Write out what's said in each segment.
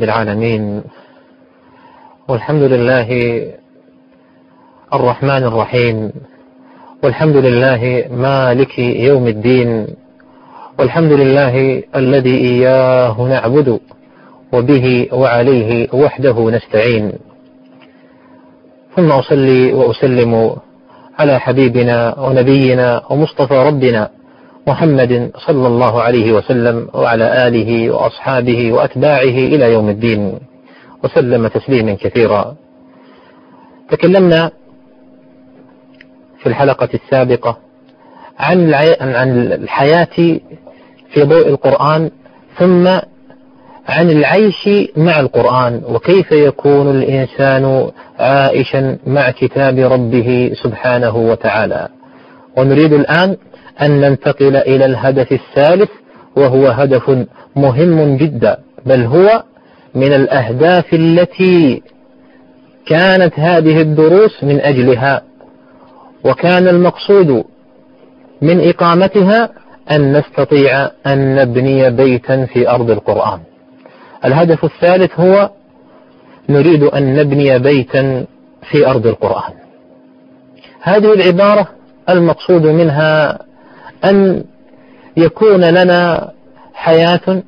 رب العالمين. والحمد لله الرحمن الرحيم. والحمد لله مالك يوم الدين. والحمد لله الذي إياه نعبد وبه وعليه وحده نستعين. ثم أصلي وأسلم على حبيبنا ونبينا ومصطفى ربنا محمد صلى الله عليه وسلم وعلى آله وأصحابه وأتباعه إلى يوم الدين وسلم تسليما كثيرا. تكلمنا في الحلقة السابقة عن عن الحياة في ضوء القرآن ثم عن العيش مع القرآن وكيف يكون الإنسان عائشا مع كتاب ربه سبحانه وتعالى. ونريد الآن أن ننتقل إلى الهدف الثالث وهو هدف مهم جدا بل هو من الأهداف التي كانت هذه الدروس من أجلها. وكان المقصود من إقامتها أن نستطيع أن نبني بيتا في أرض القرآن. الهدف الثالث هو نريد أن نبني بيتا في أرض القرآن. هذه العبارة المقصود منها أن يكون لنا حياة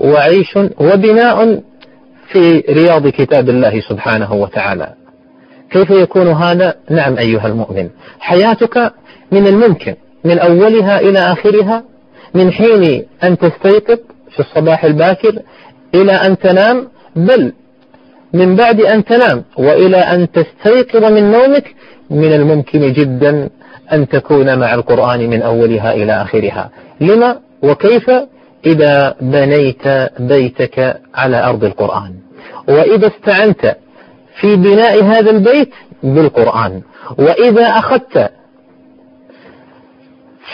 وعيش وبناء في رياض كتاب الله سبحانه وتعالى. كيف يكون هذا؟ نعم أيها المؤمن حياتك من الممكن من أولها إلى آخرها من حين أن تستيقظ في الصباح الباكر إلى أن تنام بل من بعد أن تنام وإلى أن تستيقظ من نومك من الممكن جدا أن تكون مع القرآن من أولها إلى آخرها. لما؟ وكيف؟ إذا بنيت بيتك على أرض القرآن. وإذا استعنت في بناء هذا البيت بالقرآن. وإذا أخذت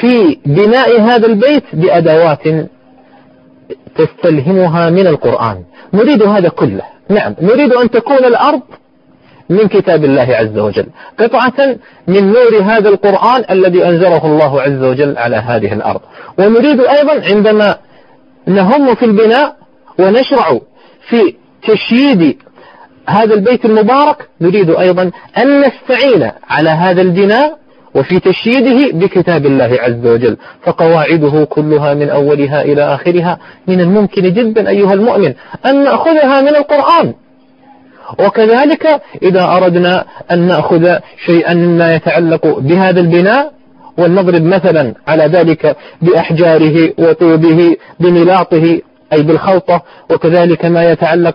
في بناء هذا البيت بأدوات تستلهمها من القرآن. نريد هذا كله. نعم نريد أن تكون الأرض من كتاب الله عز وجل. قطعة من نور هذا القرآن الذي أنزله الله عز وجل على هذه الأرض. ونريد أيضا عندما نهم في البناء ونشرع في تشييد هذا البيت المبارك نريد أيضا أن نستعين على هذا البناء وفي تشييده بكتاب الله عز وجل. فقواعده كلها من أولها إلى آخرها من الممكن جدا أيها المؤمن أن نأخذها من القرآن. وكذلك إذا أردنا أن نأخذ شيئا مما يتعلق بهذا البناء ولنضرب مثلا على ذلك بأحجاره وطوبه بملاطه أي بالخلطة وكذلك ما يتعلق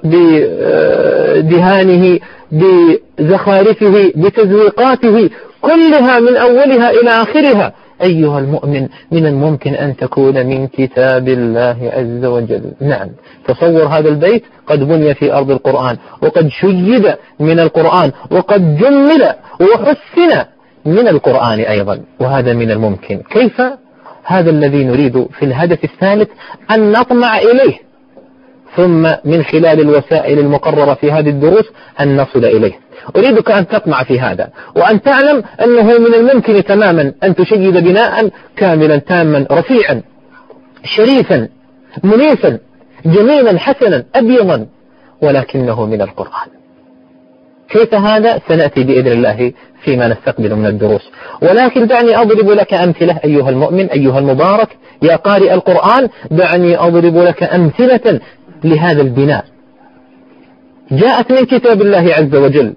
بدهانه بزخارفه بتزويقاته كلها من أولها إلى آخرها. أيها المؤمن من الممكن أن تكون من كتاب الله عز وجل. نعم. تصور هذا البيت قد بني في أرض القرآن وقد شيد من القرآن وقد جمل وحسن من القرآن أيضا وهذا من الممكن. كيف؟ هذا الذي نريد في الهدف الثالث أن نطمع إليه. ثم من خلال الوسائل المقررة في هذه الدروس أن نصل إليه. أريدك أن تطمع في هذا وأن تعلم أنه من الممكن تماما أن تشيد بناء كاملا تاما رفيعا شريفا منيفا جميلا حسنا أبيضا ولكنه من القرآن. كيف هذا؟ سنأتي بإذن الله فيما نستقبل من الدروس. ولكن دعني أضرب لك أمثلة أيها المؤمن أيها المبارك يا قارئ القرآن دعني أضرب لك أمثلة لهذا البناء. جاءت من كتاب الله عز وجل.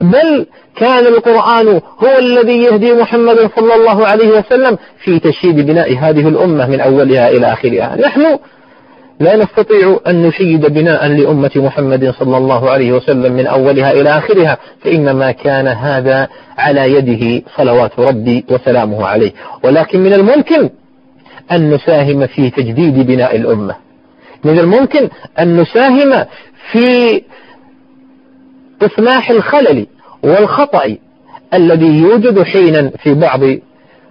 بل كان القرآن هو الذي يهدي محمد صلى الله عليه وسلم في تشييد بناء هذه الأمة من أولها إلى آخرها. نحن لا نستطيع أن نشيد بناء لأمة محمد صلى الله عليه وسلم من أولها إلى آخرها فإنما كان هذا على يده صلوات ربي وسلامه عليه. ولكن من الممكن أن نساهم في تجديد بناء الأمة. من الممكن أن نساهم في إصلاح الخلل والخطأ الذي يوجد حينا في بعض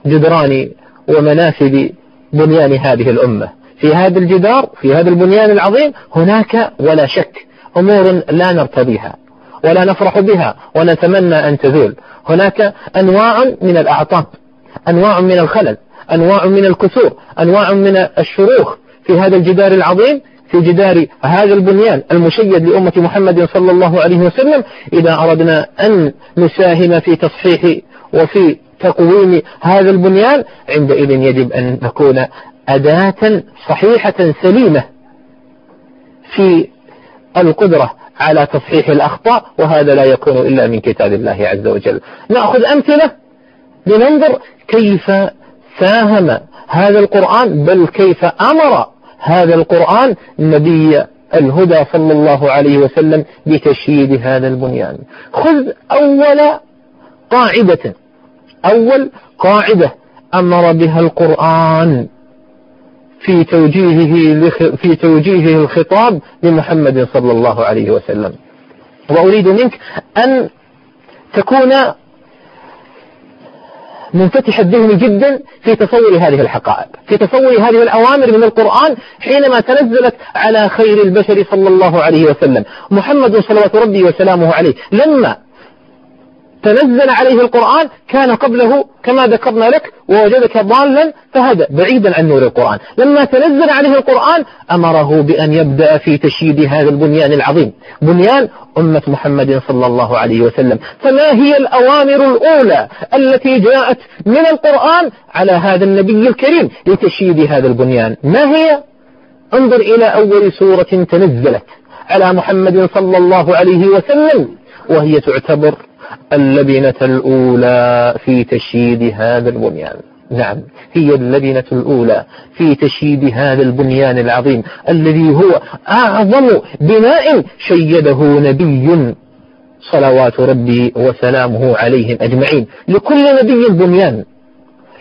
جدران ومنافذ بنيان هذه الأمة. في هذا الجدار في هذا البنيان العظيم هناك ولا شك أمور لا نرتضيها ولا نفرح بها ونتمنى أن تزول. هناك أنواع من الأعطاب أنواع من الخلل أنواع من الكسور أنواع من الشروخ. في هذا الجدار العظيم في جدار هذا البنيان المشيد لأمة محمد صلى الله عليه وسلم إذا أردنا أن نساهم في تصحيح وفي تقويم هذا البنيان عندئذ يجب أن نكون أداة صحيحة سليمة في القدرة على تصحيح الأخطاء وهذا لا يكون إلا من كتاب الله عز وجل. نأخذ أمثلة لننظر كيف ساهم هذا القرآن بل كيف أمر هذا القرآن النبي الهدى صلى الله عليه وسلم بتشييد هذا البنيان. خذ أول قاعدة أول قاعدة أمر بها القرآن في توجيهه في توجيهه الخطاب لمحمد صلى الله عليه وسلم. وأريد منك أن تكون منفتح الذهن جدا في تصور هذه الحقائق في تصور هذه الأوامر من القرآن حينما تنزلت على خير البشر صلى الله عليه وسلم. محمد صلوات ربي وسلامه عليه لما تنزل عليه القرآن كان قبله كما ذكرنا لك ووجدك ضالا فهدى بعيدا عن نور القرآن. لما تنزل عليه القرآن أمره بأن يبدأ في تشييد هذا البنيان العظيم. بنيان أمة محمد صلى الله عليه وسلم. فما هي الأوامر الأولى التي جاءت من القرآن على هذا النبي الكريم لتشييد هذا البنيان؟ ما هي؟ انظر إلى أول سورة تنزلت على محمد صلى الله عليه وسلم وهي تعتبر اللبنة الأولى في تشييد هذا البنيان. نعم هي اللبنة الأولى في تشييد هذا البنيان العظيم الذي هو أعظم بناء شيده نبي صلوات ربي وسلامه عليهم أجمعين. لكل نبي بنيان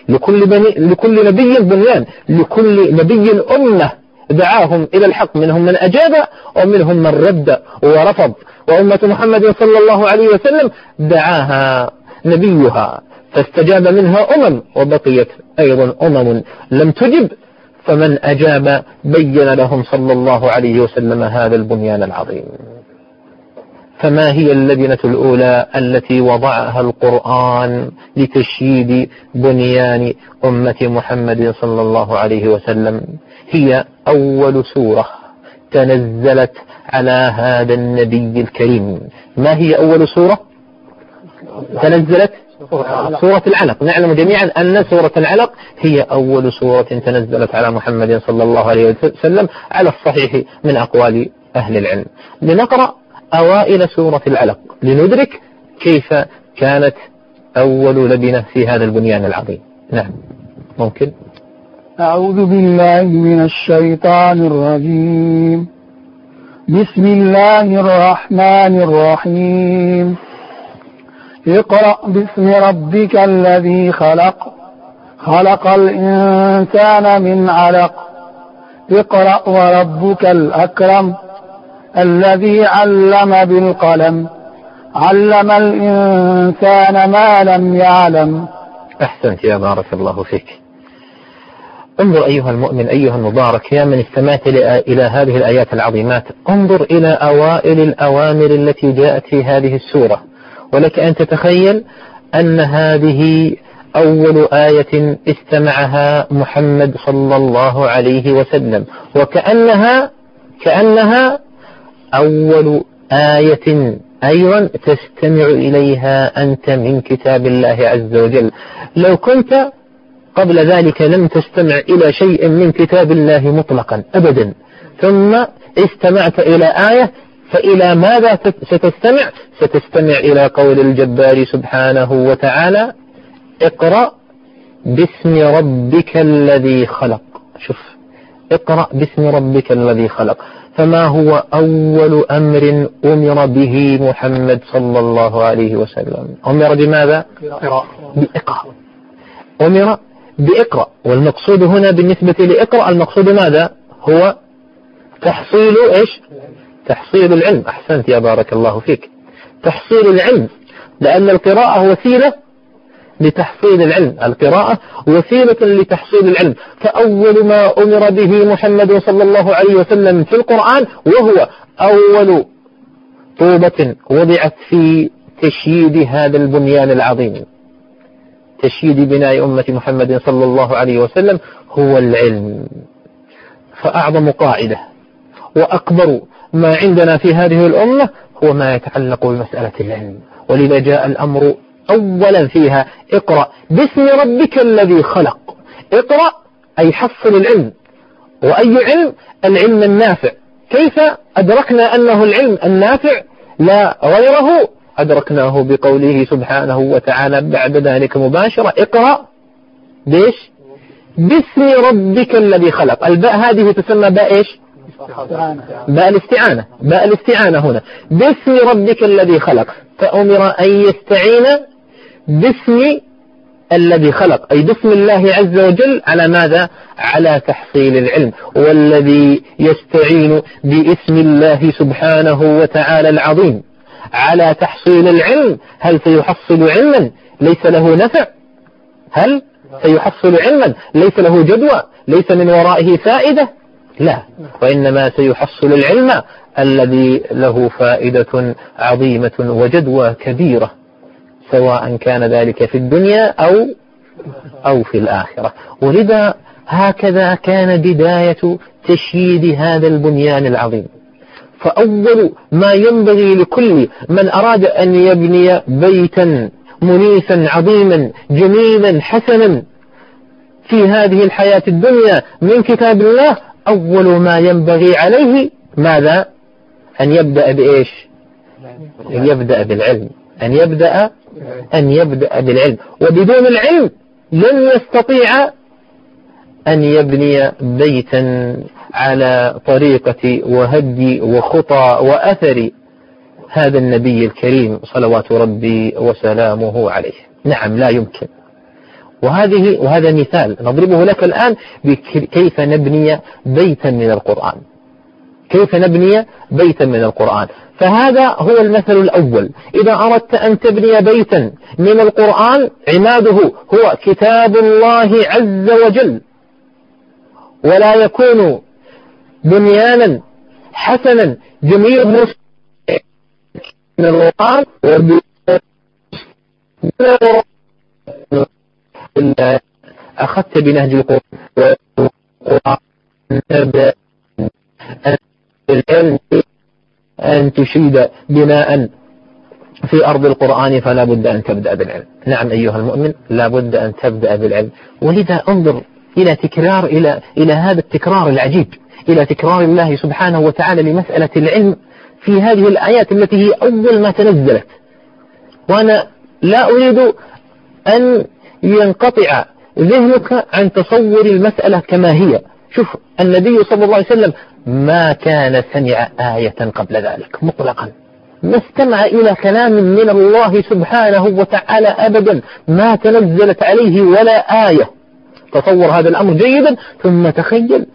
لكل, بني لكل نبي بنيان لكل نبي أمة دعاهم إلى الحق منهم من أجاب ومنهم من رد ورفض. وأمة محمد صلى الله عليه وسلم دعاها نبيها فاستجاب منها أمم وبقيت أيضا أمم. لم تجب فمن أجاب بين لهم صلى الله عليه وسلم هذا البنيان العظيم. فما هي اللبنة الأولى التي وضعها القرآن لتشييد بنيان أمة محمد صلى الله عليه وسلم؟ هي أول سورة تنزلت على هذا النبي الكريم. ما هي أول سورة؟ تنزلت؟ سورة العلق. نعلم جميعا أن سورة العلق هي أول سورة تنزلت على محمد صلى الله عليه وسلم على الصحيح من أقوال أهل العلم. لنقرأ أوائل سورة العلق. لندرك كيف كانت أول لبنة في هذا البنيان العظيم. نعم. ممكن؟ أعوذ بالله من الشيطان الرجيم. بسم الله الرحمن الرحيم. اقرأ باسم ربك الذي خلق. خلق الإنسان من علق. اقرأ وربك الأكرم. الذي علم بالقلم. علم الإنسان ما لم يعلم. أحسنت يا بارك الله فيك. انظر أيها المؤمن أيها المبارك يا من استمعت إلى هذه الآيات العظيمات انظر إلى أوائل الأوامر التي جاءت في هذه السورة. ولك أن تتخيل أن هذه أول آية استمعها محمد صلى الله عليه وسلم. وكأنها كأنها أول آية أيضا تستمع إليها أنت من كتاب الله عز وجل. لو كنت قبل ذلك لم تستمع إلى شيء من كتاب الله مطلقا أبدا. ثم استمعت إلى آية فإلى ماذا ستستمع؟ ستستمع إلى قول الجبار سبحانه وتعالى اقرأ باسم ربك الذي خلق. شوف اقرأ باسم ربك الذي خلق. فما هو أول أمر أمر به محمد صلى الله عليه وسلم؟ أمر بماذا؟ بإقرأ. أمر بإقرأ والمقصود هنا بالنسبة لإقرأ المقصود ماذا؟ هو تحصيل إيش؟ تحصيل العلم. أحسنت يا بارك الله فيك. تحصيل العلم لأن القراءة وسيلة لتحصيل العلم. القراءة وسيلة لتحصيل العلم. فأول ما أمر به محمد صلى الله عليه وسلم في القرآن وهو أول طوبة وضعت في تشييد هذا البنيان العظيم. تشييد بناء أمة محمد صلى الله عليه وسلم هو العلم. فأعظم قاعدة وأكبر ما عندنا في هذه الأمة هو ما يتعلق بمسألة العلم. ولذا جاء الأمر أولا فيها اقرأ باسم ربك الذي خلق. اقرأ أي حصل العلم. وأي علم؟ العلم النافع. كيف أدركنا أنه العلم النافع؟ لا غيره أدركناه بقوله سبحانه وتعالى بعد ذلك مباشرة. اقرأ. ليش؟ باسم ربك الذي خلق. الباء هذه تسمى باء إيش؟ باء الاستعانة. باء الاستعانة هنا. باسم ربك الذي خلق. فأمر أن يستعين باسم الذي خلق. أي باسم الله عز وجل على ماذا؟ على تحصيل العلم. والذي يستعين باسم الله سبحانه وتعالى العظيم. على تحصيل العلم. هل سيحصل علما؟ ليس له نفع. هل سيحصل علما؟ ليس له جدوى. ليس من ورائه فائدة. لا. وإنما سيحصل العلم الذي له فائدة عظيمة وجدوى كبيرة سواء كان ذلك في الدنيا أو أو في الآخرة. ولذا هكذا كان بداية تشييد هذا البنيان العظيم. فأول ما ينبغي لكل من أراد أن يبني بيتا منيفا عظيما جميلا حسنا في هذه الحياة الدنيا من كتاب الله أول ما ينبغي عليه ماذا؟ أن يبدأ بإيش؟ أن يبدأ بالعلم. أن يبدأ أن يبدأ بالعلم. وبدون العلم لن يستطيع أن يبني بيتا. على طريقة وهدي وخطى وأثر هذا النبي الكريم صلوات ربي وسلامه عليه. نعم لا يمكن. وهذه وهذا مثال نضربه لك الآن كيف نبني بيتا من القرآن. كيف نبني بيتا من القرآن. فهذا هو المثل الأول. إذا أردت أن تبني بيتا من القرآن عماده هو كتاب الله عز وجل. ولا يكون بنيانا حسنا جميل من القرآن أخذت بنهج القرآن. العلم أن تشيد بناء في أرض القرآن فلا بد أن تبدأ بالعلم. نعم أيها المؤمن لا بد أن تبدأ بالعلم. ولذا انظر إلى تكرار إلى إلى هذا التكرار العجيب. إلى تكرار الله سبحانه وتعالى لمسألة العلم في هذه الآيات التي هي أول ما تنزلت. وأنا لا أريد أن ينقطع ذهنك عن تصور المسألة كما هي. شوف النبي صلى الله عليه وسلم ما كان سمع آية قبل ذلك مطلقا. ما استمع إلى كلام من الله سبحانه وتعالى أبدا. ما تنزلت عليه ولا آية. تصور هذا الأمر جيدا ثم تخيل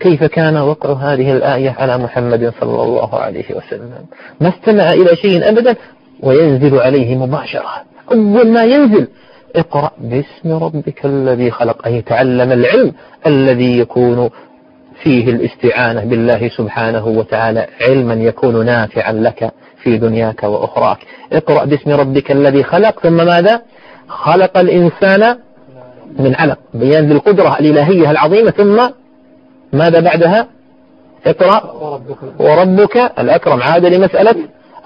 كيف كان وقع هذه الآية على محمد صلى الله عليه وسلم؟ ما استمع إلى شيء أبدا وينزل عليه مباشرة. أول ما ينزل اقرأ باسم ربك الذي خلق أي تعلم العلم الذي يكون فيه الاستعانة بالله سبحانه وتعالى علما يكون نافعا لك في دنياك وأخراك. اقرأ باسم ربك الذي خلق ثم ماذا؟ خلق الإنسان من علق. بيان القدرة الإلهية العظيمة ثم ماذا بعدها؟ اقرأ. وربك الأكرم. عاد لمسألة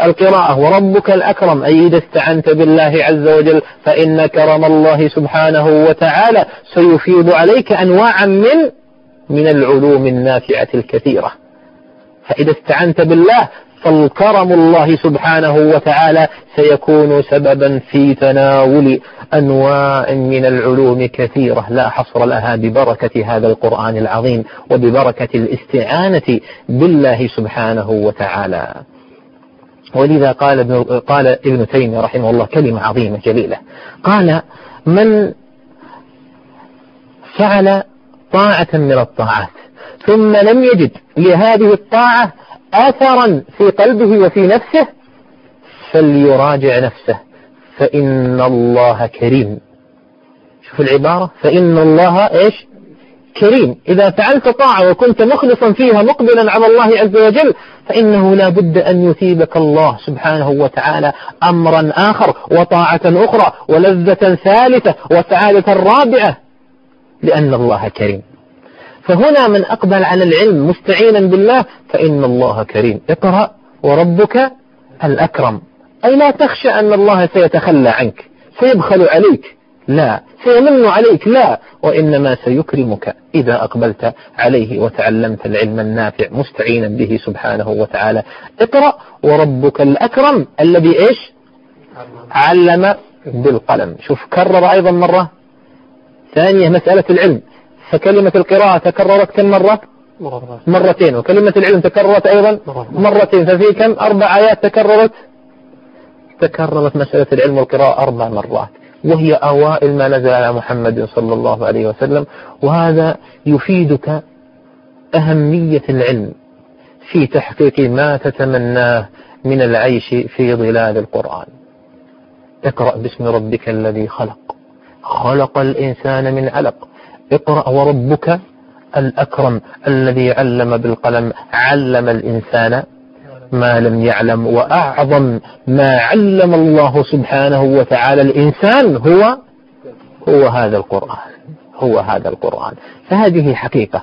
القراءة. وربك الأكرم. أي إذا استعنت بالله عز وجل فإن كرم الله سبحانه وتعالى سيفيض عليك أنواعا من من العلوم النافعة الكثيرة. فإذا استعنت بالله فالكرم الله سبحانه وتعالى سيكون سببا في تناول أنواع من العلوم كثيرة. لا حصر لها ببركة هذا القرآن العظيم وببركة الاستعانة بالله سبحانه وتعالى. ولذا قال ابن, قال ابن تيمية رحمه الله كلمة عظيمة جليلة. قال من فعل طاعة من الطاعات ثم لم يجد لهذه الطاعة أثرا في قلبه وفي نفسه فليراجع نفسه. فإن الله كريم. شوف العبارة. فإن الله إيش؟ كريم. إذا فعلت طاعة وكنت مخلصا فيها مقبلا على الله عز وجل فإنه لا بد أن يثيبك الله سبحانه وتعالى أمرا آخر وطاعة أخرى ولذة ثالثة وسعادة رابعة لأن الله كريم. فهنا من أقبل على العلم مستعينا بالله فإن الله كريم. اقرأ وربك الأكرم. أي لا تخشى أن الله سيتخلى عنك سيبخل عليك. لا سيمن عليك. لا وإنما سيكرمك. إذا أقبلت عليه وتعلمت العلم النافع مستعينا به سبحانه وتعالى. اقرأ وربك الأكرم. الذي إيش؟ علم بالقلم. شوف كرر أيضا مرة. ثانية مسألة العلم. فكلمة القراءة تكررت كم مرة؟ مرتين. وكلمة العلم تكررت أيضا؟ مرتين. ففي كم أربع آيات تكررت؟ تكررت مسألة العلم والقراءة أربع مرات. وهي أوائل ما نزل على محمد صلى الله عليه وسلم. وهذا يفيدك أهمية العلم في تحقيق ما تتمناه من العيش في ظلال القرآن. اقرأ باسم ربك الذي خلق. خلق الإنسان من علق. اقرأ وربك الأكرم الذي علم بالقلم علم الإنسان ما لم يعلم وأعظم ما علم الله سبحانه وتعالى الإنسان هو هو هذا القرآن هو هذا القرآن. فهذه حقيقة.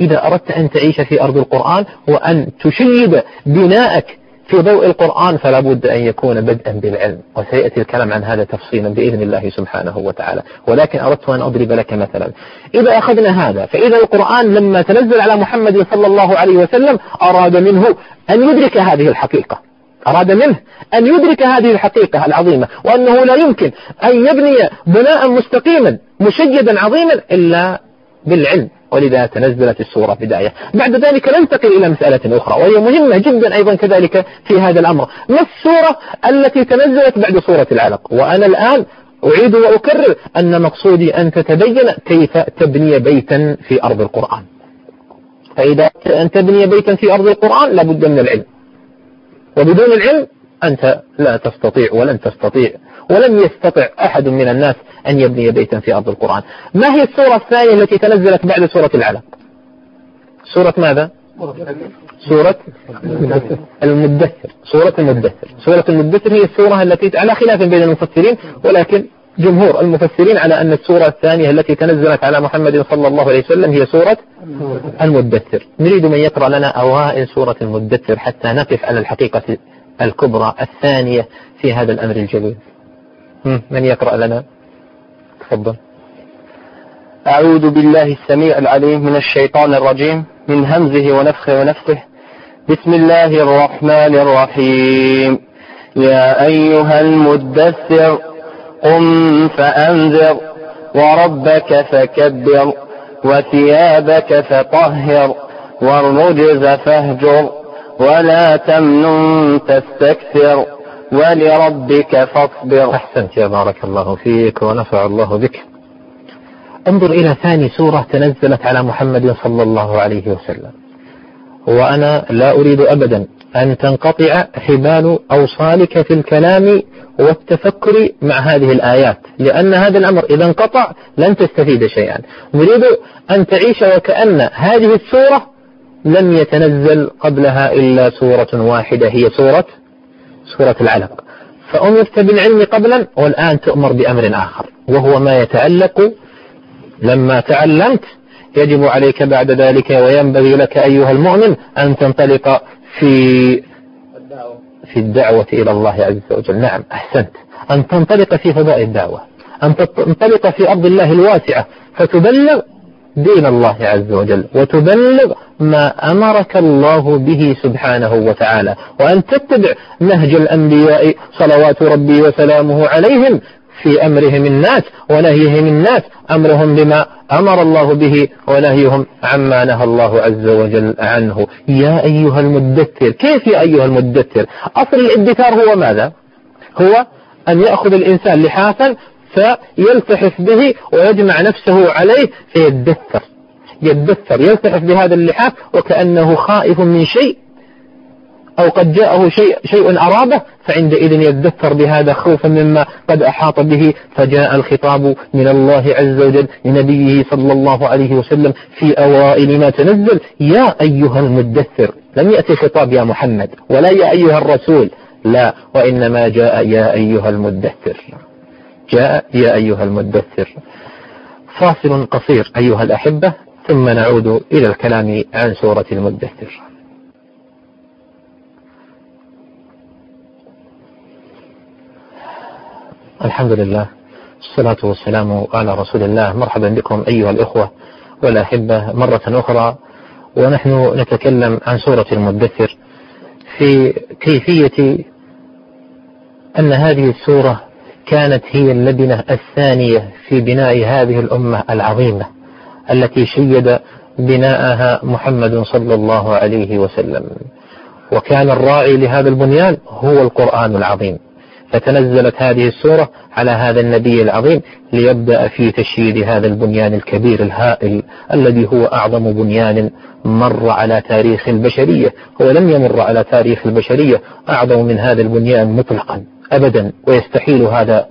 إذا أردت أن تعيش في أرض القرآن وأن تشيد بناءك في ضوء القرآن فلا بد أن يكون بدءا بالعلم وسيأتي الكلام عن هذا تفصيلا بإذن الله سبحانه وتعالى. ولكن أردت أن أضرب لك مثلا. إذا أخذنا هذا فإذا القرآن لما تنزل على محمد صلى الله عليه وسلم أراد منه أن يدرك هذه الحقيقة. أراد منه أن يدرك هذه الحقيقة العظيمة وأنه لا يمكن أن يبني بناء مستقيما مشيدا عظيما إلا بالعلم. ولذا تنزلت السورة بداية بعد ذلك ننتقل إلى مسألة أخرى وهي مهمة جدا أيضا كذلك في هذا الأمر. ما السورة التي تنزلت بعد سورة العلق؟ وأنا الآن أعيد وأكرر أن مقصودي أن تتبين كيف تبني بيتا في أرض القرآن. فإذا أن تبني بيتا في أرض القرآن لابد من العلم. وبدون العلم أنت لا تستطيع ولن تستطيع ولم يستطع أحد من الناس أن يبني بيتا في أرض القرآن. ما هي السورة الثانية التي تنزلت بعد سورة العلق سورة ماذا؟ سورة المدثر. سورة المدثر. سورة المدثر هي السورة التي على خلاف بين المفسرين ولكن جمهور المفسرين على أن السورة الثانية التي تنزلت على محمد صلى الله عليه وسلم هي سورة المدثر. نريد من يقرأ لنا أوائل سورة المدثر حتى نقف على الحقيقة الكبرى الثانية في هذا الأمر الجليل. من يقرأ لنا؟ تفضل. أعوذ بالله السميع العليم من الشيطان الرجيم من همزه ونفخه ونفسه. بسم الله الرحمن الرحيم. يا أيها المدثر قم فأنذر وربك فكبر وثيابك فطهر والرجز فاهجر. ولا تمنن تستكثر. ولربك فاصبر. أحسنت يا بارك الله فيك ونفع الله بك. انظر إلى ثاني سورة تنزلت على محمد صلى الله عليه وسلم. وأنا لا أريد أبدا أن تنقطع حبال أوصالك في الكلام والتفكر مع هذه الآيات لأن هذا الأمر إذا انقطع لن تستفيد شيئا. نريد أن تعيش وكأن هذه السورة لم يتنزل قبلها إلا سورة واحدة هي سورة سورة العلق. فأمرت بالعلم قبلا والآن تؤمر بأمر آخر وهو ما يتعلق لما تعلمت يجب عليك بعد ذلك وينبغي لك أيها المؤمن أن تنطلق في في الدعوة إلى الله عز وجل. نعم أحسنت. أن تنطلق في فضاء الدعوة أن تنطلق في أرض الله الواسعة فتبلغ دين الله عز وجل وتبلغ ما أمرك الله به سبحانه وتعالى وأن تتبع نهج الأنبياء صلوات ربي وسلامه عليهم في أمرهم الناس ونهيهم الناس أمرهم بما أمر الله به ونهيهم عما نهى الله عز وجل عنه. يا أيها المدثر كيف يا أيها المدثر؟ أصل الادثار هو ماذا؟ هو أن يأخذ الإنسان لحافا فيلتحف به ويجمع نفسه عليه فيدثر يدثر يلتحف بهذا اللحاف وكأنه خائف من شيء. أو قد جاءه شيء, شيء أرابه فعندئذ يدثر بهذا خوفا مما قد أحاط به. فجاء الخطاب من الله عز وجل لنبيه صلى الله عليه وسلم في أوائل ما تنزل. يا أيها المدثر لم يأتي خطاب يا محمد ولا يا أيها الرسول. لا وإنما جاء يا أيها المدثر. جاء يا أيها المدثر. فاصل قصير أيها الأحبة. ثم نعود إلى الكلام عن سورة المدثر. الحمد لله الصلاة والسلام على رسول الله. مرحبا بكم أيها الإخوة والأحبة مرة أخرى. ونحن نتكلم عن سورة المدثر في كيفية أن هذه السورة كانت هي اللبنة الثانية في بناء هذه الأمة العظيمة التي شيد بناءها محمد صلى الله عليه وسلم. وكان الراعي لهذا البنيان هو القرآن العظيم. فتنزلت هذه السورة على هذا النبي العظيم ليبدأ في تشييد هذا البنيان الكبير الهائل الذي هو أعظم بنيان مر على تاريخ البشرية. هو لم يمر على تاريخ البشرية أعظم من هذا البنيان مطلقا أبدا ويستحيل هذا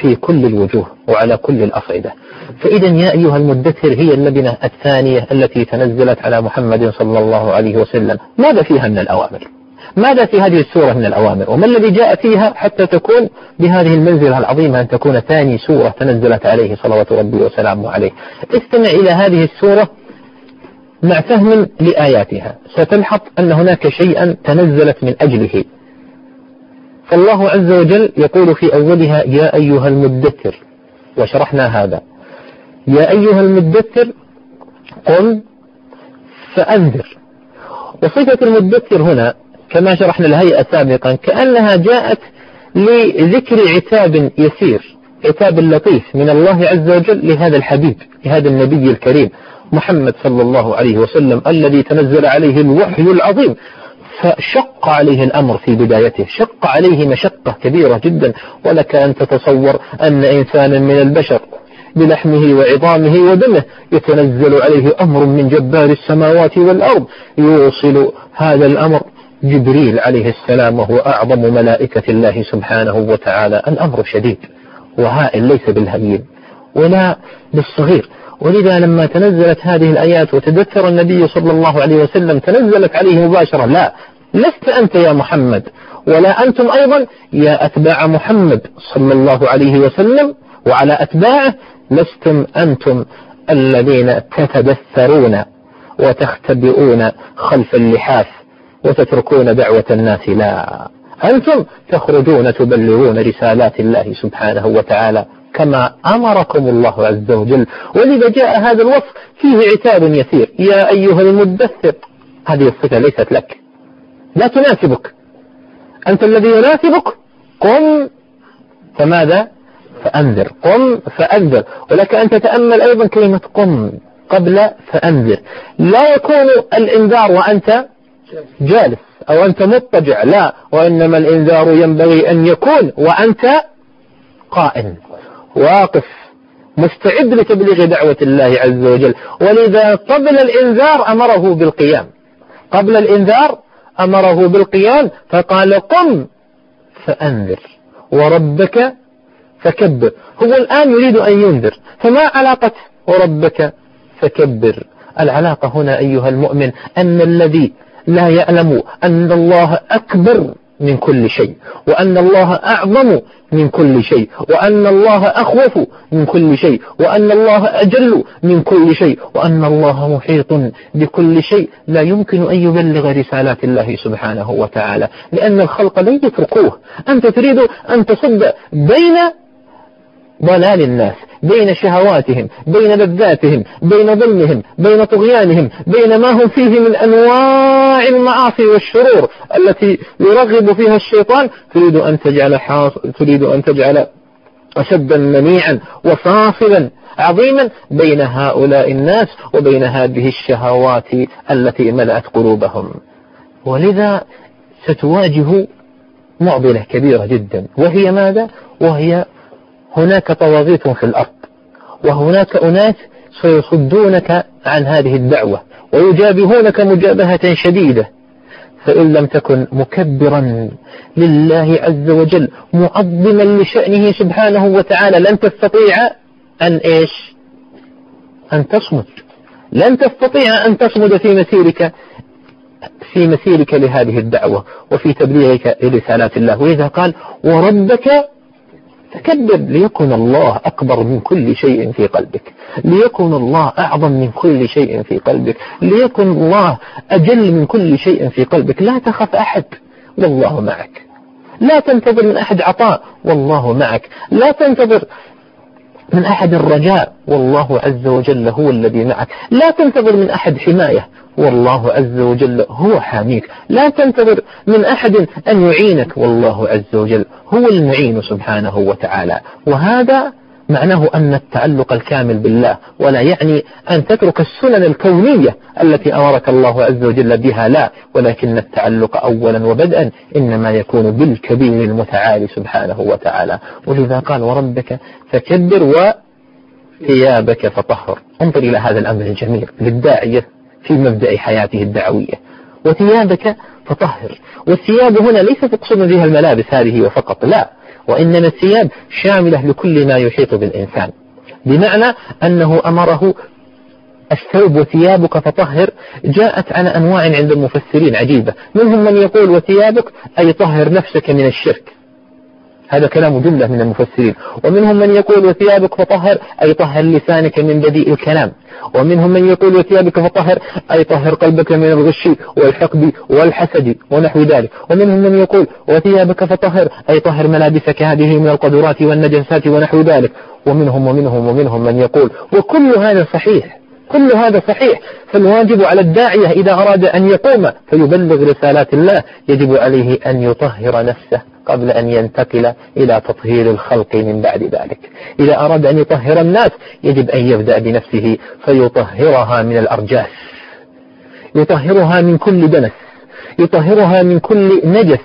في كل الوجوه وعلى كل الأصعدة فإذا يا أيها المدثر هي اللبنة الثانية التي تنزلت على محمد صلى الله عليه وسلم. ماذا فيها من الأوامر؟ ماذا في هذه السورة من الأوامر؟ وما الذي جاء فيها حتى تكون بهذه المنزلة العظيمة أن تكون ثاني سورة تنزلت عليه صلوات ربي وسلامه عليه؟ استمع إلى هذه السورة مع فهم لآياتها. ستلحظ أن هناك شيئا تنزلت من أجله. فالله عز وجل يقول في أولها يا أيها المدثر وشرحنا هذا. يا أيها المدثر قم فأنذر وصفة المدثر هنا كما شرحنا الهيئة سابقا كأنها جاءت لذكر عتاب يسير عتاب لطيف من الله عز وجل لهذا الحبيب لهذا النبي الكريم محمد صلى الله عليه وسلم الذي تنزل عليه الوحي العظيم. فشق عليه الأمر في بدايته شق عليه مشقة كبيرة جدا. ولك أن تتصور أن إنسانا من البشر بلحمه وعظامه ودمه يتنزل عليه أمر من جبار السماوات والأرض يوصل هذا الأمر جبريل عليه السلام وهو أعظم ملائكة الله سبحانه وتعالى. الأمر شديد وهائل ليس بالهين ولا بالصغير. ولذا لما تنزلت هذه الآيات وتذكر النبي صلى الله عليه وسلم تنزلت عليه مباشرة لا لست أنت يا محمد ولا أنتم أيضا يا أتباع محمد صلى الله عليه وسلم وعلى أتباعه لستم أنتم الذين تتدثرون وتختبئون خلف اللحاف. وتتركون دعوة الناس لا. أنتم تخرجون تبلغون رسالات الله سبحانه وتعالى كما أمركم الله عز وجل. ولذا جاء هذا الوصف فيه عتاب يسير. يا أيها المدثر هذه الصفة ليست لك. لا تناسبك. أنت الذي يناسبك؟ قم. فماذا؟ فأنذر. قم فأنذر. ولك أن تتأمل أيضا كلمة قم قبل فأنذر. لا يكون الإنذار وأنت جالس أو أنت مضطجع لا وإنما الإنذار ينبغي أن يكون وأنت قائم واقف مستعد لتبليغ دعوة الله عز وجل. ولذا قبل الإنذار أمره بالقيام. قبل الإنذار أمره بالقيام فقال قم فأنذر وربك فكبر. هو الآن يريد أن ينذر فما علاقة وربك فكبر؟ العلاقة هنا أيها المؤمن أن الذي لا يعلم أن الله أكبر من كل شيء وأن الله أعظم من كل شيء وأن الله أخوف من كل شيء وأن الله أجل من كل شيء وأن الله محيط بكل شيء. لا يمكن أن يبلغ رسالات الله سبحانه وتعالى لأن الخلق لن يتركوه. أنت تريد أن تصد بين ضلال الناس. بين شهواتهم بين لذاتهم بين ظلمهم بين طغيانهم بين ما هم فيه من أنواع المعاصي والشرور التي يرغب فيها الشيطان. تريد أن تجعل حاص تريد أن تجعل أشدا منيعا وفاصلا عظيما بين هؤلاء الناس وبين هذه الشهوات التي ملأت قلوبهم. ولذا ستواجه معضلة كبيرة جدا. وهي ماذا؟ وهي هناك طواغيت في الأرض وهناك أناس سيصدونك عن هذه الدعوة ويجابهونك مجابهة شديدة فإن لم تكن مكبرا لله عز وجل معظما لشأنه سبحانه وتعالى لن تستطيع أن إيش؟ أن تصمد. لن تستطيع أن تصمد في مسيرك في مسيرك لهذه الدعوة وفي تبليغك لرسالات الله. وإذا قال وربك فكبر ليكن الله أكبر من كل شيء في قلبك. ليكن الله أعظم من كل شيء في قلبك. ليكن الله أجل من كل شيء في قلبك. لا تخف أحد. والله معك. لا تنتظر من أحد عطاء. والله معك. لا تنتظر من أحد الرجاء. والله عز وجل هو الذي معك. لا تنتظر من أحد حماية. والله عز وجل هو حاميك. لا تنتظر من أحد أن يعينك. والله عز وجل هو المعين سبحانه وتعالى. وهذا معناه أن التعلق الكامل بالله ولا يعني أن تترك السنن الكونية التي أمرك الله عز وجل بها لا ولكن التعلق أولا وبدءا إنما يكون بالكبير المتعالي سبحانه وتعالى. ولذا قال وربك فكبر وثيابك فطهر. انظر إلى هذا الأمر الجميل للداعية في مبدأ حياته الدعوية. وثيابك فطهر. والثياب هنا ليس تقصد بها الملابس هذه وفقط لا. وإنما الثياب شاملة لكل ما يحيط بالإنسان. بمعنى أنه أمره الثوب وثيابك فطهر جاءت على أنواع عند المفسرين عجيبة. منهم من يقول وثيابك أي طهر نفسك من الشرك هذا كلام جملة من المفسرين. ومنهم من يقول وثيابك فطهر أي طهر لسانك من بديء الكلام. ومنهم من يقول وثيابك فطهر أي طهر قلبك من الغش والحقد والحسد ونحو ذلك. ومنهم من يقول وثيابك فطهر أي طهر ملابسك هذه من القدرات والنجسات ونحو ذلك. ومنهم ومنهم ومنهم من يقول وكل هذا صحيح. كل هذا صحيح فالواجب على الداعية إذا أراد أن يقوم فيبلغ رسالات الله يجب عليه أن يطهر نفسه قبل أن ينتقل إلى تطهير الخلق من بعد ذلك. إذا أراد أن يطهر الناس يجب أن يبدأ بنفسه فيطهرها من الأرجاس يطهرها من كل دنس يطهرها من كل نجس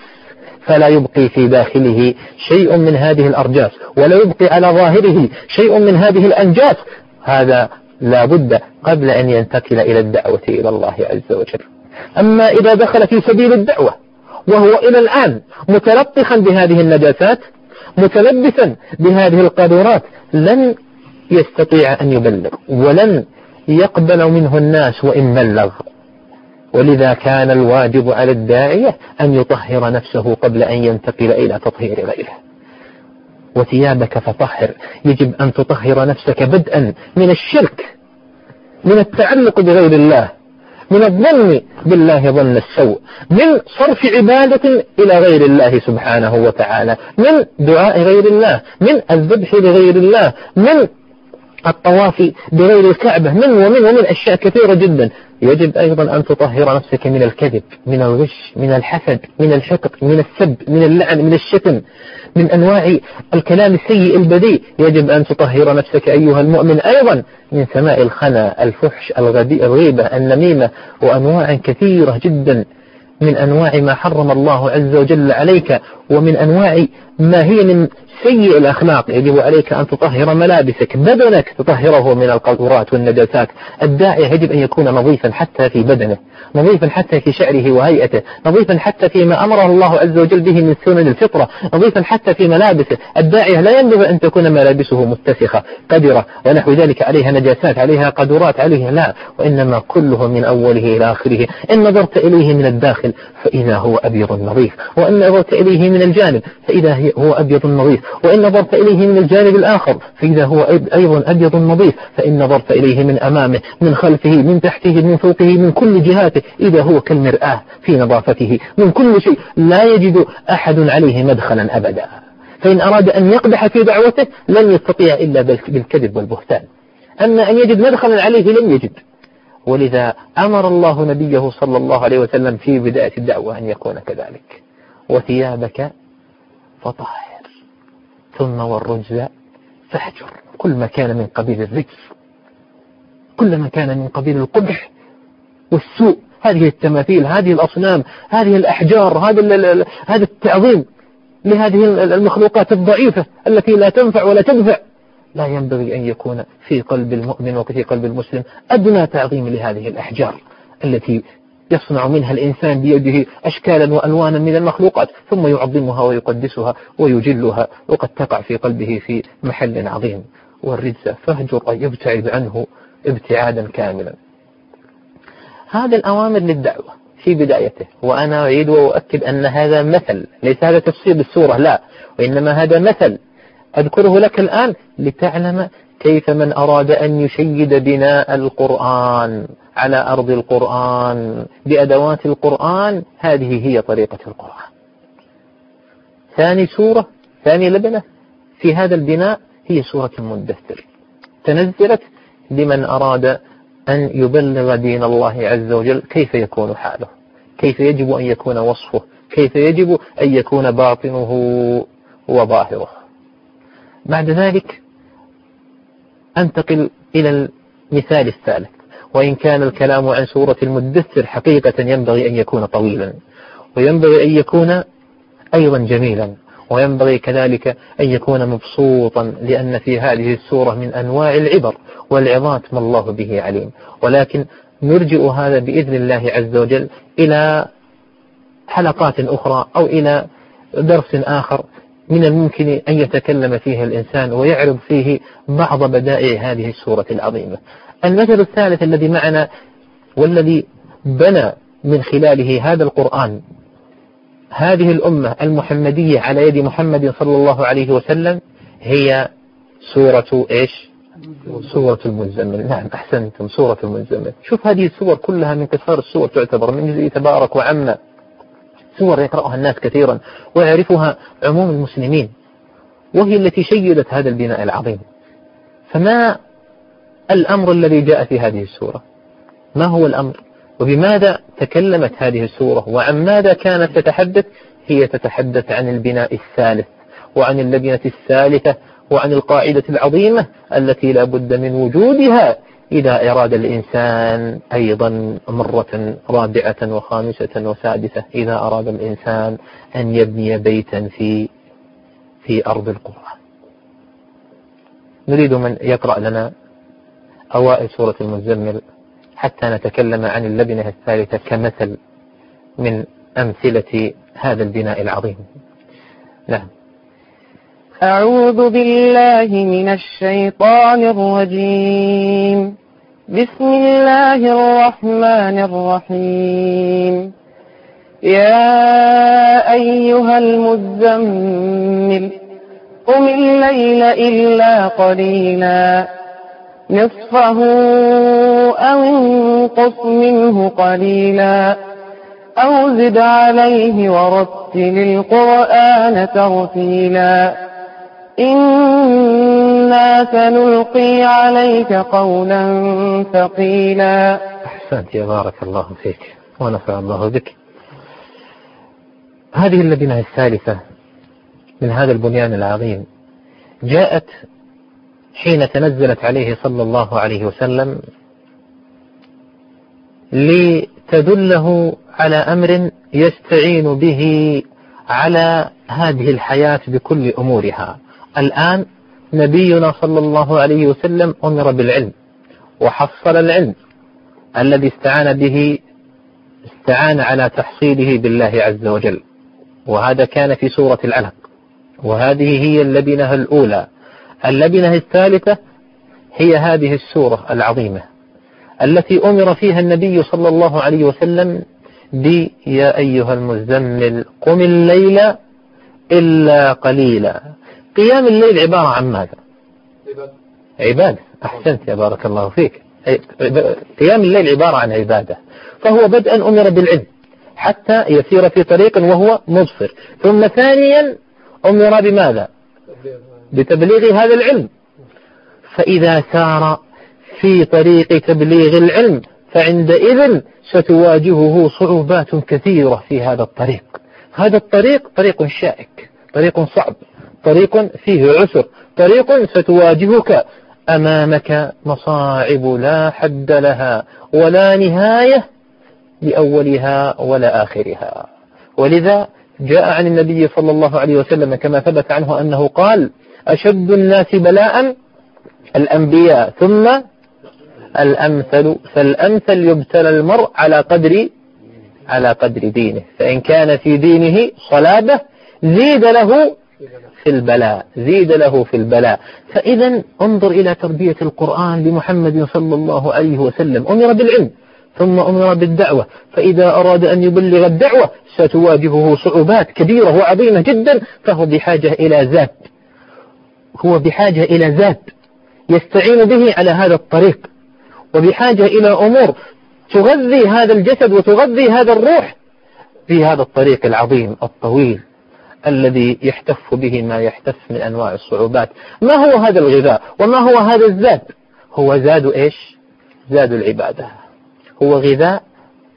فلا يبقي في داخله شيء من هذه الأرجاس ولا يبقي على ظاهره شيء من هذه الأنجاس. هذا لا بد قبل أن ينتقل إلى الدعوة إلى الله عز وجل. أما إذا دخل في سبيل الدعوة وهو إلى الآن متلطخا بهذه النجاسات متلبسا بهذه القاذورات لن يستطيع أن يبلغ ولن يقبل منه الناس وإن بلغ. ولذا كان الواجب على الداعية أن يطهر نفسه قبل أن ينتقل إلى تطهير غيره. وثيابك فطهر. يجب أن تطهر نفسك بدءا من الشرك من التعلق بغير الله من الظن بالله ظن السوء من صرف عبادة إلى غير الله سبحانه وتعالى من دعاء غير الله من الذبح لغير الله من الطواف بغير الكعبة من ومن ومن أشياء كثيرة جدا. يجب أيضا أن تطهر نفسك من الكذب من الغش من الحسد من الحقد من السب من اللعن من الشتم. من أنواع الكلام السيء البذيء. يجب أن تطهر نفسك أيها المؤمن. أيضا من سماء الخنا الفحش الغيبة النميمة وأنواع كثيرة جدا من أنواع ما حرم الله عز وجل عليك. ومن أنواع ما هي من سيء الأخلاق يجب عليك أن تطهر ملابسك بدنك تطهره من القذورات والنجاسات. الداعية يجب أن يكون نظيفا حتى في بدنه نظيفا حتى في شعره وهيئته نظيفا حتى فيما أمره الله عز وجل به من سنن الفطرة نظيفا حتى في ملابسه. الداعية لا ينبغي أن تكون ملابسه متسخة قدرة ونحو ذلك عليها نجاسات عليها قدرات عليها لا وإنما كله من أوله إلى آخره. إن نظرت إليه من الداخل فإذا هو أبيض نظيف وإن نظرت إليه من الجانب فإذا هو أبيض نظيف. وإن نظرت إليه من الجانب الآخر فإذا هو أيضا أبيض نظيف. فإن نظرت إليه من أمامه من خلفه من تحته من فوقه من كل جهاته إذا هو كالمرآة في نظافته. من كل شيء لا يجد أحد عليه مدخلا أبدا. فإن أراد أن يقدح في دعوته لن يستطيع إلا بالكذب والبهتان. أما أن يجد مدخلا عليه لن يجد. ولذا أمر الله نبيه صلى الله عليه وسلم في بداية الدعوة أن يكون كذلك. وثيابك فطهر. ثم والرجز فاهجر كل ما كان من قبيل الرجز كل ما كان من قبيل القبح والسوء. هذه التماثيل هذه الأصنام هذه الأحجار هذا هذا التعظيم لهذه المخلوقات الضعيفة التي لا تنفع ولا تدفع. لا ينبغي أن يكون في قلب المؤمن وفي قلب المسلم أدنى تعظيم لهذه الأحجار التي يصنع منها الإنسان بيده أشكالا وألوانا من المخلوقات ثم يعظمها ويقدسها ويجلها وقد تقع في قلبه في محل عظيم. والرجس فاهجر أن يبتعد عنه ابتعادا كاملا. هذا الأوامر للدعوة في بدايته وأنا أعيد وأؤكد أن هذا مثل ليس هذا تفسير بالسورة لا وإنما هذا مثل. أذكره لك الآن لتعلم كيف من أراد أن يشيد بناء القرآن. على أرض القرآن بأدوات القرآن هذه هي طريقة القرآن. ثاني سورة ثاني لبنة في هذا البناء هي سورة المدثر. تنزلت لمن أراد أن يبلغ دين الله عز وجل كيف يكون حاله؟ كيف يجب أن يكون وصفه؟ كيف يجب أن يكون باطنه وظاهره؟ بعد ذلك أنتقل إلى المثال الثالث. وإن كان الكلام عن سورة المدثر حقيقة ينبغي أن يكون طويلا وينبغي أن يكون أيضا جميلا وينبغي كذلك أن يكون مبسوطا لأن في هذه السورة من أنواع العبر والعظات ما الله به عليم. ولكن نرجئ هذا بإذن الله عز وجل إلى حلقات أخرى أو إلى درس آخر من الممكن أن يتكلم فيه الإنسان ويعرض فيه بعض بدائع هذه السورة العظيمة. المثل الثالث الذي معنا والذي بنى من خلاله هذا القرآن هذه الأمة المحمدية على يد محمد صلى الله عليه وسلم هي سورة إيش؟ سورة المزمل نعم أحسنتم سورة المزمل شوف هذه السور كلها من قصار السور تعتبر من جزء تبارك وعما. سور يقرأها الناس كثيرا ويعرفها عموم المسلمين وهي التي شيدت هذا البناء العظيم. فما الأمر الذي جاء في هذه السورة. ما هو الأمر؟ وبماذا تكلمت هذه السورة؟ وعن ماذا كانت تتحدث؟ هي تتحدث عن البناء الثالث وعن اللبنة الثالثة وعن القاعدة العظيمة التي لا بد من وجودها إذا أراد الإنسان أيضا مرة رابعة وخامسة وسادسة إذا أراد الإنسان أن يبني بيتا في في أرض القرى. نريد من يقرأ لنا أوائل سورة المزمل حتى نتكلم عن اللبنة الثالثة كمثل من أمثلة هذا البناء العظيم. نعم. أعوذ بالله من الشيطان الرجيم. بسم الله الرحمن الرحيم. يا أيها المزمل قم الليل إلا قليلا. نصفه أو انقص منه قليلا أو زد عليه ورتل القرآن ترتيلا إنا سنلقي عليك قولا ثقيلا أحسنت يا بارك الله فيك ونفع الله بك. هذه اللبنة الثالثة من هذا البنيان العظيم. جاءت حين تنزلت عليه صلى الله عليه وسلم لتدله على أمر يستعين به على هذه الحياة بكل أمورها. الآن نبينا صلى الله عليه وسلم أمر بالعلم وحصل العلم الذي استعان به استعان على تحصيله بالله عز وجل. وهذا كان في سورة العلق. وهذه هي اللبنة الأولى. اللبنة الثالثة هي هذه السورة العظيمة التي أمر فيها النبي صلى الله عليه وسلم ب يا أيها المزمل قم الليل إلا قليلا. قيام الليل عبارة عن ماذا؟ عبادة. أحسنت يا بارك الله فيك. قيام الليل عبارة عن عبادة. فهو بدءا أمر بالعلم حتى يسير في طريق وهو مظفر. ثم ثانيا أمر بماذا؟ بتبليغ هذا العلم. فإذا سار في طريق تبليغ العلم فعندئذ ستواجهه صعوبات كثيرة في هذا الطريق. هذا الطريق طريق شائك طريق صعب طريق فيه عسر طريق ستواجهك أمامك مصاعب لا حد لها ولا نهاية لأولها ولا آخرها. ولذا جاء عن النبي صلى الله عليه وسلم كما ثبت عنه أنه قال أشد الناس بلاء الأنبياء ثم الأمثل فالأمثل يبتلى المرء على قدر على قدر دينه فإن كان في دينه صلابة زيد له في البلاء زيد له في البلاء. فإذا انظر إلى تربية القرآن لمحمد صلى الله عليه وسلم أمر بالعلم ثم أمر بالدعوة فإذا أراد أن يبلغ الدعوة ستواجهه صعوبات كبيرة وعظيمة جدا فهو بحاجة إلى ذات. هو بحاجة إلى زاد يستعين به على هذا الطريق وبحاجة إلى أمور تغذي هذا الجسد وتغذي هذا الروح في هذا الطريق العظيم الطويل الذي يحتف به ما يحتف من أنواع الصعوبات. ما هو هذا الغذاء؟ وما هو هذا الزاد هو زاد إيش؟ زاد العبادة. هو غذاء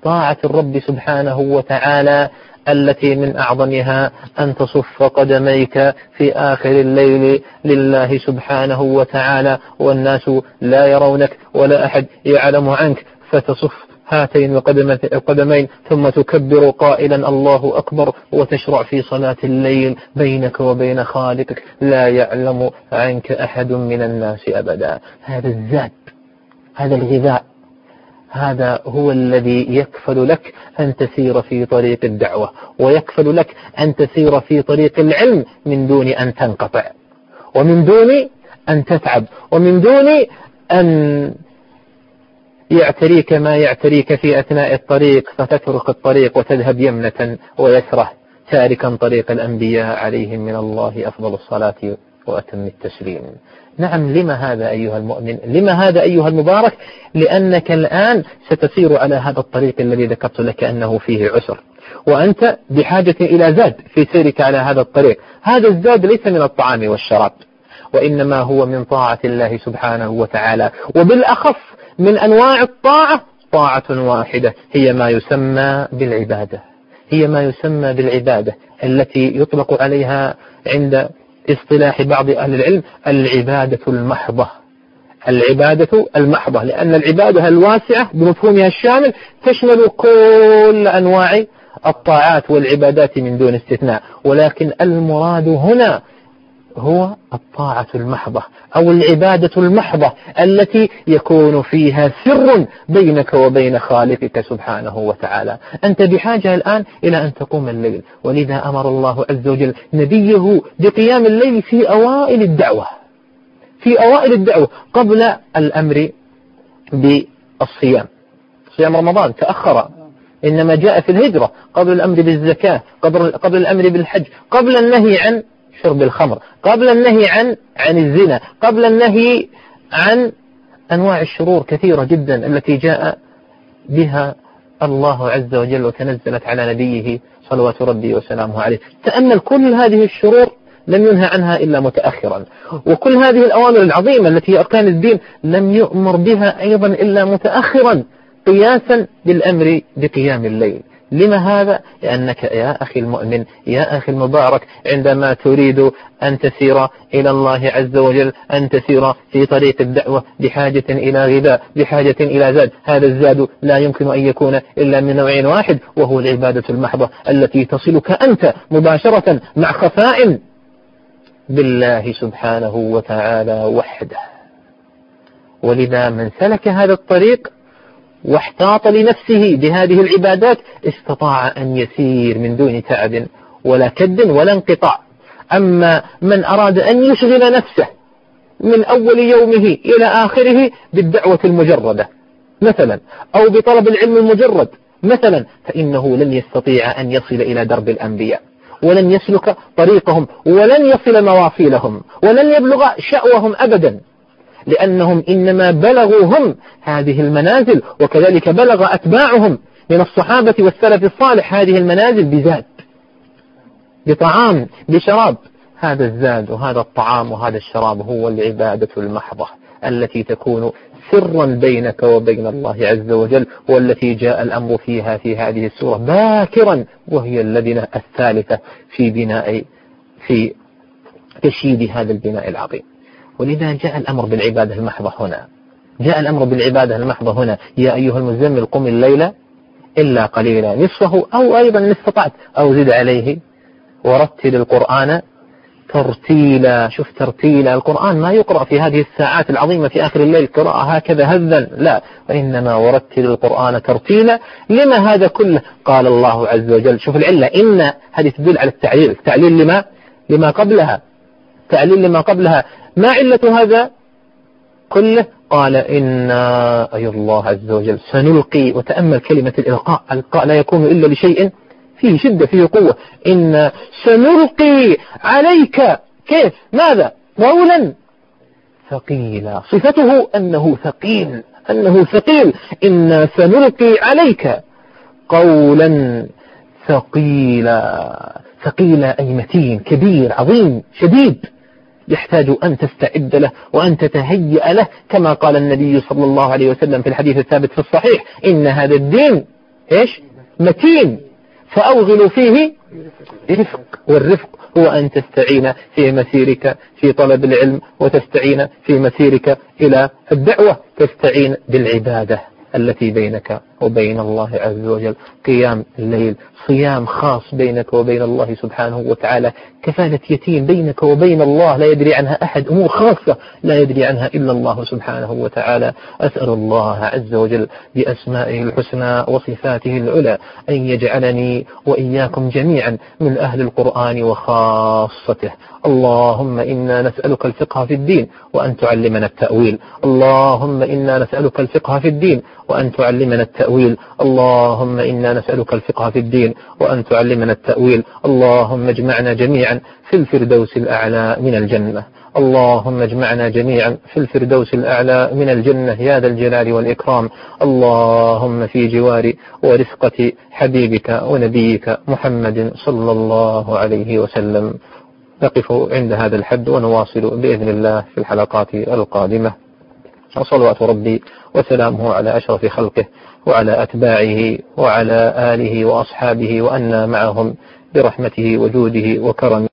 طاعة الرب سبحانه وتعالى التي من أعظمها أن تصف قدميك في آخر الليل لله سبحانه وتعالى والناس لا يرونك ولا أحد يعلم عنك فتصف هاتين القدمين ثم تكبر قائلا الله أكبر وتشرع في صلاة الليل بينك وبين خالقك لا يعلم عنك أحد من الناس أبدا. هذا الزاد هذا الغذاء هذا هو الذي يكفل لك أن تسير في طريق الدعوة ويكفل لك أن تسير في طريق العلم من دون أن تنقطع ومن دون أن تتعب ومن دون أن يعتريك ما يعتريك في أثناء الطريق فتترك الطريق وتذهب يمنة ويسرة تاركا طريق الأنبياء عليهم من الله أفضل الصلاة وأتم التسليم. نعم لما هذا أيها المؤمن؟ لما هذا أيها المبارك؟ لأنك الآن ستسير على هذا الطريق الذي ذكرت لك أنه فيه عسر. وأنت بحاجة إلى زاد في سيرك على هذا الطريق. هذا الزاد ليس من الطعام والشراب وإنما هو من طاعة الله سبحانه وتعالى. وبالأخص من أنواع الطاعة طاعة واحدة هي ما يسمى بالعبادة. هي ما يسمى بالعبادة التي يطلق عليها عند اصطلاح بعض أهل العلم العبادة المحضة. العبادة المحضة لأن العبادة الواسعة بمفهومها الشامل تشمل كل أنواع الطاعات والعبادات من دون استثناء. ولكن المراد هنا هو الطاعة المحضة أو العبادة المحضة التي يكون فيها سر بينك وبين خالقك سبحانه وتعالى. أنت بحاجة الآن إلى أن تقوم الليل ولذا أمر الله عز وجل نبيه بقيام الليل في أوائل الدعوة في أوائل الدعوة قبل الأمر بالصيام. صيام رمضان تأخر إنما جاء في الهجرة قبل الأمر بالزكاة قبل, قبل الأمر بالحج قبل النهي عن شرب الخمر. قبل النهي عن عن الزنا قبل النهي عن أنواع الشرور كثيرة جدا التي جاء بها الله عز وجل وتنزلت على نبيه صلوات ربي وسلامه عليه. تأمل كل هذه الشرور لم ينهى عنها إلا متأخرا. وكل هذه الأوامر العظيمة التي هي أركان الدين لم يؤمر بها أيضا إلا متأخرا قياسا بالأمر بقيام الليل. لما هذا؟ لأنك يا أخي المؤمن يا أخي المبارك عندما تريد أن تسير إلى الله عز وجل أن تسير في طريق الدعوة بحاجة إلى غذاء بحاجة إلى زاد هذا الزاد لا يمكن أن يكون إلا من نوع واحد وهو العبادة المحضة التي تصلك أنت مباشرة مع خفاء بالله سبحانه وتعالى وحده ولذا من سلك هذا الطريق واحتاط لنفسه بهذه العبادات استطاع أن يسير من دون تعب ولا كد ولا انقطاع. أما من أراد أن يشغل نفسه من أول يومه إلى آخره بالدعوة المجردة مثلا أو بطلب العلم المجرد مثلا فإنه لن يستطيع أن يصل إلى درب الأنبياء ولن يسلك طريقهم ولن يصل مواصيلهم ولن يبلغ شأوهم أبدا. لأنهم إنما بلغوا هم هذه المنازل وكذلك بلغ أتباعهم من الصحابة والسلف الصالح هذه المنازل بزاد بطعام بشراب. هذا الزاد وهذا الطعام وهذا الشراب هو العبادة المحضة التي تكون سرا بينك وبين الله عز وجل والتي جاء الأمر فيها في هذه السورة باكرا وهي اللبنة الثالثة في بناء في تشييد هذا البناء العظيم. ولذا جاء الأمر بالعبادة المحضة هنا. جاء الأمر بالعبادة المحضة هنا. يا أيها المزمل قم الليل إلا قليلا. نصفه أو أيضا إن استطعت. أو زد عليه ورتل القرآن ترتيلا. شوف ترتيلا. القرآن ما يقرأ في هذه الساعات العظيمة في آخر الليل. قراءة هكذا هذا لا. وإنما ورتل القرآن ترتيلا. لما هذا كله؟ قال الله عز وجل. شوف العلة. إن هذه تدل على التعليل. التعليل لما؟ لما قبلها. تعليل لما قبلها. ما علة هذا؟ كله قال إنا أي الله عز وجل سنلقي وتأمل كلمة الإلقاء. الإلقاء لا يكون إلا لشيء فيه شدة فيه قوة. إن سنلقي عليك. كيف؟ ماذا؟ قولا ثقيلا. صفته أنه ثقيل أنه ثقيل. إنا سنلقي عليك قولا ثقيلا. ثقيلا أي متين كبير عظيم شديد. يحتاج أن تستعد له وأن تتهيأ له كما قال النبي صلى الله عليه وسلم في الحديث الثابت في الصحيح إن هذا الدين إيش؟ متين. فأوغلوا فيه رفق. والرفق هو أن تستعين في مسيرك في طلب العلم وتستعين في مسيرك إلى الدعوة تستعين بالعبادة التي بينك وبين الله عز وجل. قيام الليل صيام خاص بينك وبين الله سبحانه وتعالى. كفالة يتيم بينك وبين الله. لا يدري عنها أحد. أمور خاصة لا يدري عنها إلا الله سبحانه وتعالى. أسأل الله عز وجل بأسمائه الحسنى وصفاته العلى أن يجعلني وإياكم جميعا من أهل القرآن وخاصته. اللهم إنا نسألك الفقه في الدين وأن تعلمنا التأويل. اللهم إنا نسألك الفقه في الدين وأن تعلمنا التأويل. اللهم إنا نسألك الفقه في الدين وأن تعلمنا التأويل. اللهم اجمعنا جميعا في الفردوس الأعلى من الجنة. اللهم اجمعنا جميعا في الفردوس الأعلى من الجنة يا ذا الجلال والإكرام. اللهم في جوار ورفقة حبيبك ونبيك محمد صلى الله عليه وسلم. نقف عند هذا الحد ونواصل بإذن الله في الحلقات القادمة. وصلوات ربي وسلامه على أشرف خلقه. وعلى أتباعه وعلى آله وأصحابه وأنا معهم برحمته وجوده وكرمه.